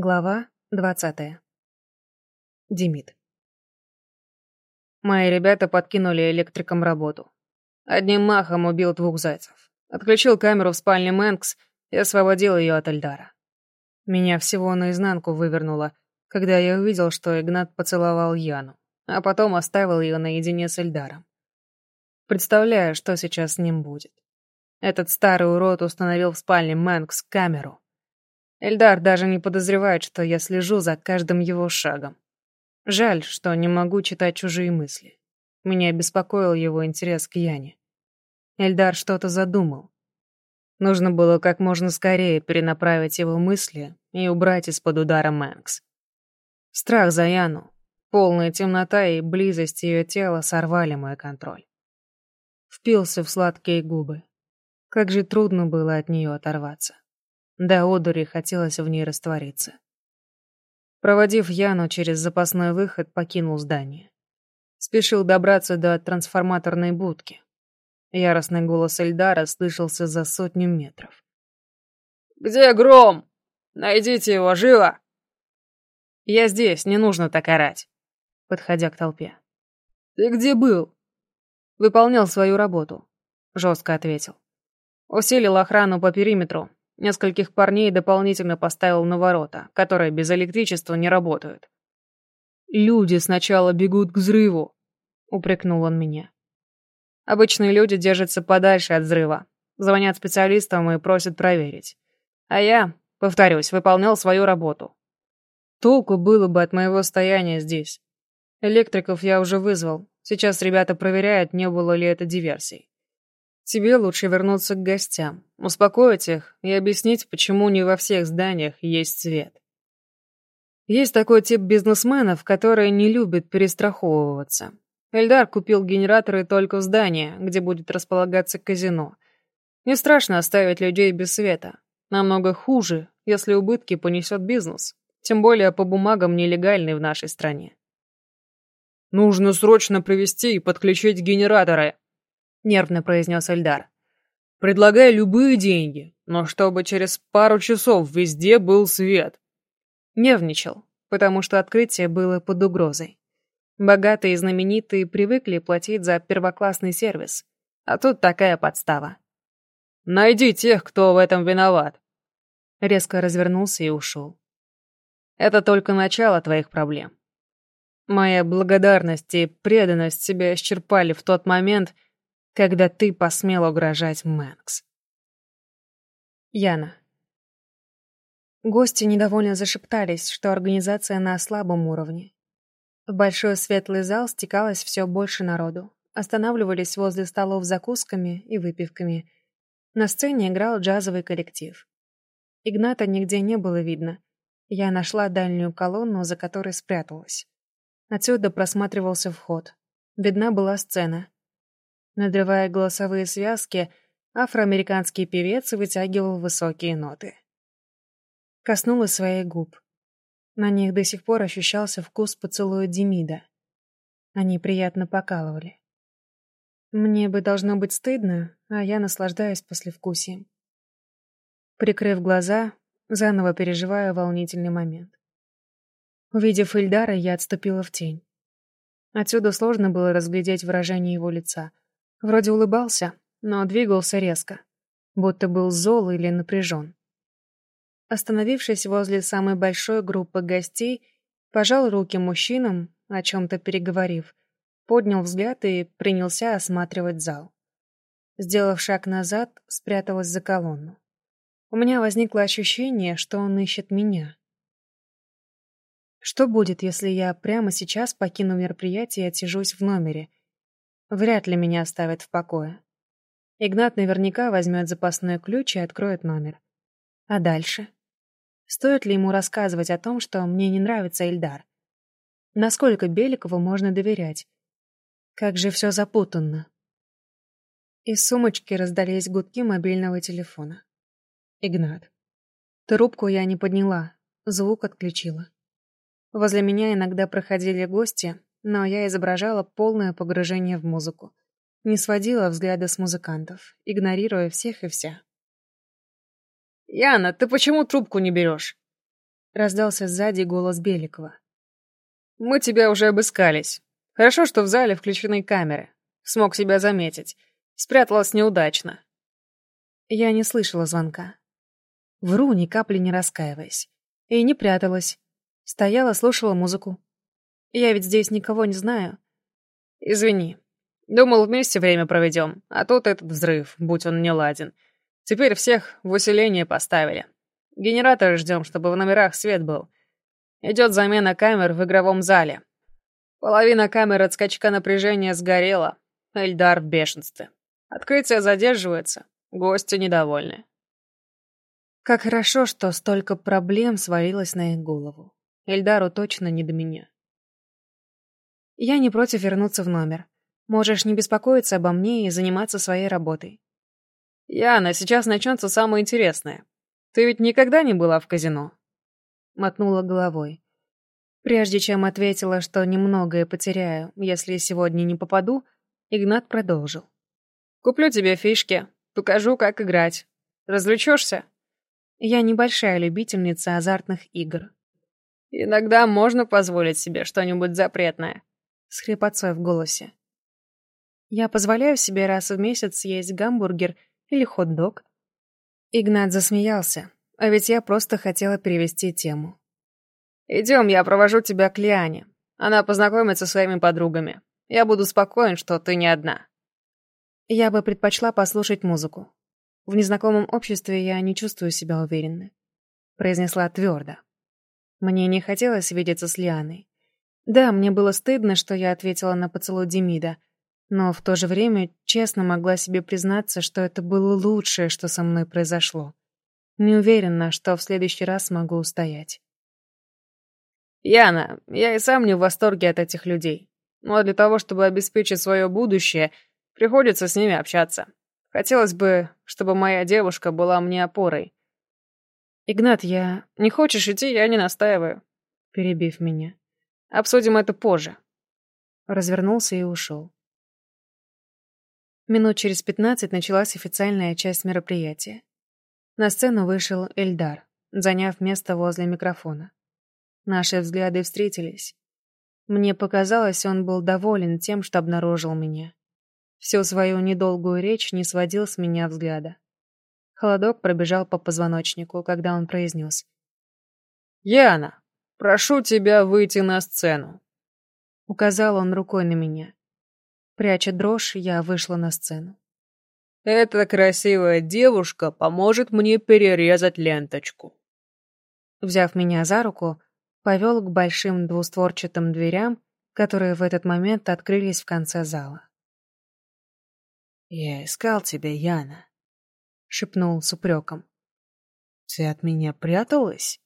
Глава двадцатая. Демид. Мои ребята подкинули электрикам работу. Одним махом убил двух зайцев. Отключил камеру в спальне Мэнкс и освободил ее от Эльдара. Меня всего наизнанку вывернуло, когда я увидел, что Игнат поцеловал Яну, а потом оставил ее наедине с Эльдаром. Представляю, что сейчас с ним будет. Этот старый урод установил в спальне Мэнкс камеру. Эльдар даже не подозревает, что я слежу за каждым его шагом. Жаль, что не могу читать чужие мысли. Меня беспокоил его интерес к Яне. Эльдар что-то задумал. Нужно было как можно скорее перенаправить его мысли и убрать из-под удара Мэнкс. Страх за Яну, полная темнота и близость ее тела сорвали мой контроль. Впился в сладкие губы. Как же трудно было от нее оторваться. До одури хотелось в ней раствориться. Проводив Яну через запасной выход, покинул здание. Спешил добраться до трансформаторной будки. Яростный голос Эльдара слышался за сотню метров. «Где Гром? Найдите его, живо!» «Я здесь, не нужно так орать», подходя к толпе. «Ты где был?» «Выполнял свою работу», — жестко ответил. «Усилил охрану по периметру, Нескольких парней дополнительно поставил на ворота, которые без электричества не работают. «Люди сначала бегут к взрыву», — упрекнул он меня. «Обычные люди держатся подальше от взрыва, звонят специалистам и просят проверить. А я, повторюсь, выполнял свою работу. Толку было бы от моего стояния здесь. Электриков я уже вызвал, сейчас ребята проверяют, не было ли это диверсией. Тебе лучше вернуться к гостям, успокоить их и объяснить, почему не во всех зданиях есть свет. Есть такой тип бизнесменов, которые не любят перестраховываться. Эльдар купил генераторы только в здании, где будет располагаться казино. Не страшно оставить людей без света. Намного хуже, если убытки понесет бизнес. Тем более по бумагам нелегальный в нашей стране. «Нужно срочно привести и подключить генераторы», — нервно произнес Эльдар. «Предлагай любые деньги, но чтобы через пару часов везде был свет». Нервничал, потому что открытие было под угрозой. Богатые и знаменитые привыкли платить за первоклассный сервис, а тут такая подстава. «Найди тех, кто в этом виноват». Резко развернулся и ушел. «Это только начало твоих проблем. Моя благодарность и преданность себя исчерпали в тот момент, когда ты посмел угрожать Мэнкс. Яна. Гости недовольно зашептались, что организация на слабом уровне. В большой светлый зал стекалось все больше народу. Останавливались возле столов закусками и выпивками. На сцене играл джазовый коллектив. Игната нигде не было видно. Я нашла дальнюю колонну, за которой спряталась. Отсюда просматривался вход. Видна была сцена. Надрывая голосовые связки, афроамериканский певец вытягивал высокие ноты. Коснулась своих губ. На них до сих пор ощущался вкус поцелуя Демида. Они приятно покалывали. Мне бы должно быть стыдно, а я наслаждаюсь послевкусием. Прикрыв глаза, заново переживаю волнительный момент. Увидев Ильдара, я отступила в тень. Отсюда сложно было разглядеть выражение его лица — Вроде улыбался, но двигался резко, будто был зол или напряжен. Остановившись возле самой большой группы гостей, пожал руки мужчинам, о чем-то переговорив, поднял взгляд и принялся осматривать зал. Сделав шаг назад, спряталась за колонну. У меня возникло ощущение, что он ищет меня. Что будет, если я прямо сейчас покину мероприятие и отсижусь в номере, Вряд ли меня оставят в покое. Игнат наверняка возьмет запасной ключ и откроет номер. А дальше? Стоит ли ему рассказывать о том, что мне не нравится Эльдар? Насколько Беликову можно доверять? Как же все запутанно. Из сумочки раздались гудки мобильного телефона. Игнат. Трубку я не подняла, звук отключила. Возле меня иногда проходили гости, но я изображала полное погружение в музыку. Не сводила взгляда с музыкантов, игнорируя всех и вся. «Яна, ты почему трубку не берешь?» Раздался сзади голос Беликова. «Мы тебя уже обыскались. Хорошо, что в зале включены камеры. Смог себя заметить. Спряталась неудачно». Я не слышала звонка. Вру, ни капли не раскаиваясь. И не пряталась. Стояла, слушала музыку. Я ведь здесь никого не знаю. Извини. Думал, вместе время проведем, а тут этот взрыв, будь он не ладен. Теперь всех в усиление поставили. Генераторы ждем, чтобы в номерах свет был. Идет замена камер в игровом зале. Половина камер от скачка напряжения сгорела. Эльдар в бешенстве. Открытие задерживается. Гости недовольны. Как хорошо, что столько проблем свалилось на их голову. Эльдару точно не до меня. Я не против вернуться в номер. Можешь не беспокоиться обо мне и заниматься своей работой. Яна, сейчас начнется самое интересное. Ты ведь никогда не была в казино? Мотнула головой. Прежде чем ответила, что немногое потеряю, если сегодня не попаду, Игнат продолжил. «Куплю тебе фишки, покажу, как играть. Развлечешься?» Я небольшая любительница азартных игр. «Иногда можно позволить себе что-нибудь запретное», — с хрипотцой в голосе. «Я позволяю себе раз в месяц съесть гамбургер или хот-дог». Игнат засмеялся, а ведь я просто хотела перевести тему. «Идем, я провожу тебя к Лиане. Она познакомится со своими подругами. Я буду спокоен, что ты не одна». Я бы предпочла послушать музыку. В незнакомом обществе я не чувствую себя уверенно. Произнесла твердо. Мне не хотелось видеться с Лианой. Да, мне было стыдно, что я ответила на поцелуй Демида, но в то же время честно могла себе признаться, что это было лучшее, что со мной произошло. Не уверена, что в следующий раз смогу устоять. «Яна, я и сам не в восторге от этих людей. Но для того, чтобы обеспечить свое будущее, приходится с ними общаться. Хотелось бы, чтобы моя девушка была мне опорой. Игнат, я... Не хочешь идти, я не настаиваю. Перебив меня. Обсудим это позже. Развернулся и ушел. Минут через пятнадцать началась официальная часть мероприятия. На сцену вышел Эльдар, заняв место возле микрофона. Наши взгляды встретились. Мне показалось, он был доволен тем, что обнаружил меня. Всю свою недолгую речь не сводил с меня взгляда. Холодок пробежал по позвоночнику, когда он произнес. «Яна, прошу тебя выйти на сцену». Указал он рукой на меня. Пряча дрожь, я вышла на сцену. «Эта красивая девушка поможет мне перерезать ленточку». Взяв меня за руку, повел к большим двустворчатым дверям, которые в этот момент открылись в конце зала. «Я искал тебя, Яна», — шепнул с упреком. «Ты от меня пряталась?»